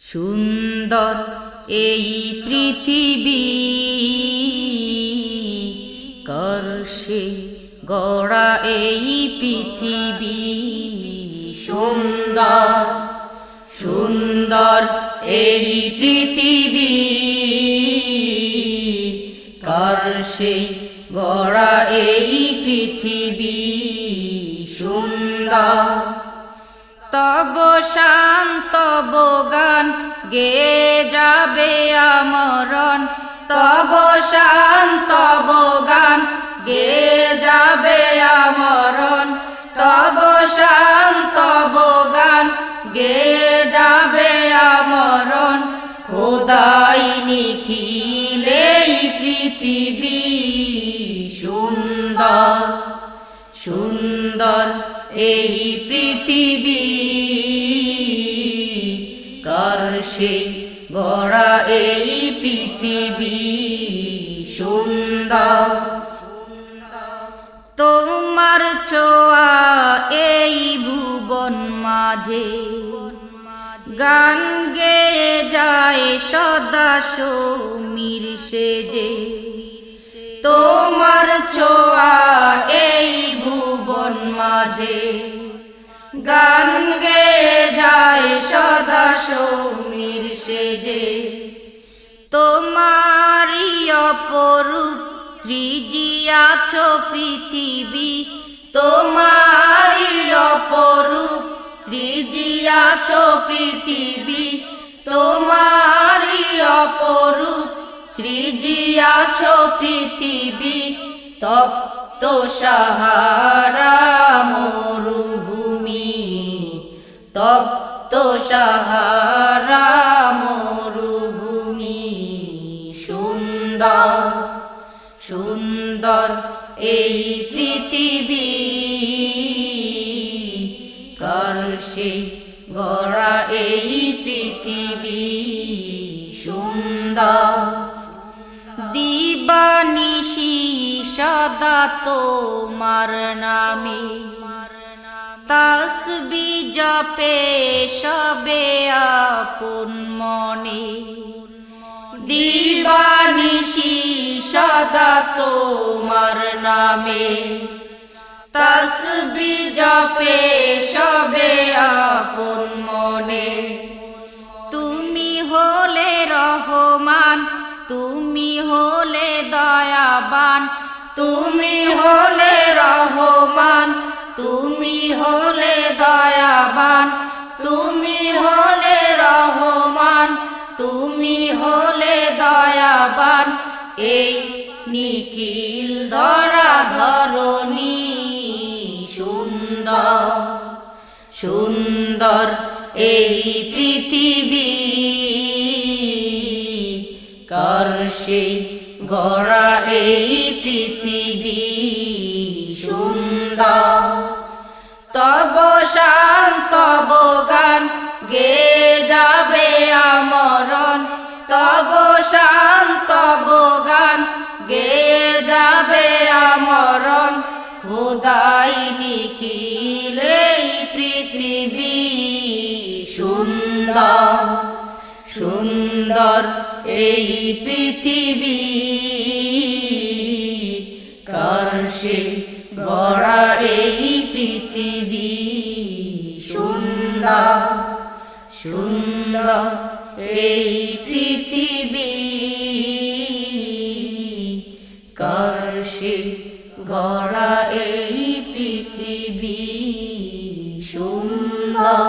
সুন্দর এই পৃথিবী। করছে গড়া এই পৃথিবী। সুন্দর সুন্দর এই পৃথিবী। করছে গড়া এই পৃথিবী। সুন্দর তব শান্ত গান, গে যাবে আমরণ। তব শান্ত গান, গে যাবে আমরণ। তব শান্ত গান, গে যাবে আমরণ। খোদাই নিখিলেই পৃথিবী সুন্দর সুন্দর। এই পৃথিবী। করছে গড়া এই পৃথিবী? সুন্দর। তোমার ছোয়া এই ভুবন মাঝে। গান গে যায় সদা সমীর সেজে। তোমার ভুবন মাঝে। গান গে যায় সদা সমীর সেজে। তোমারই অপরূপ সৃজিয়াছ পৃথিবী। তোমারই অপরূপ সৃজিয়াছ পৃথিবী। তোমারই অপরূপ সৃজিয়াছ পৃথিবী। তপ্ত সাহারা মরুভূমি তপ্ত সাহারা মরুভূমি সুন্দর সুন্দর এই পৃথিবী। করছে গড়া এই পৃথিবী? সুন্দর সদা তোমার নামে। তসবি জপে সবে আপন মনে। দিবানিশি সদা তোমার নামে। তসবি জপে সবে আপন মনে। তুমি হলে রহমান, তুমি হলে দয়াবান। তুমি হলে রহমান, তুমি হলে দয়াবান, তুমি হলে রহমান, তুমি হলে দয়াবান। এই নিখিল ধরা ধরণী সুন্দর সুন্দর এই পৃথিবী। করছে গড়া এই পৃথিবী সুন্দর। তব শান্ত গান, গে যাবে আমরণ। তব শান্ত গান, গে যাবে আমরণ। খোদাই নিখিল পৃথিবী সুন্দর। সুন্দর সুন্দর এই পৃথিবী। কারশে গড়া এই পৃথিবী? সুন্দর সুন্দর এই পৃথিবী। কারশে গড়া এই পৃথিবী? সুন্দর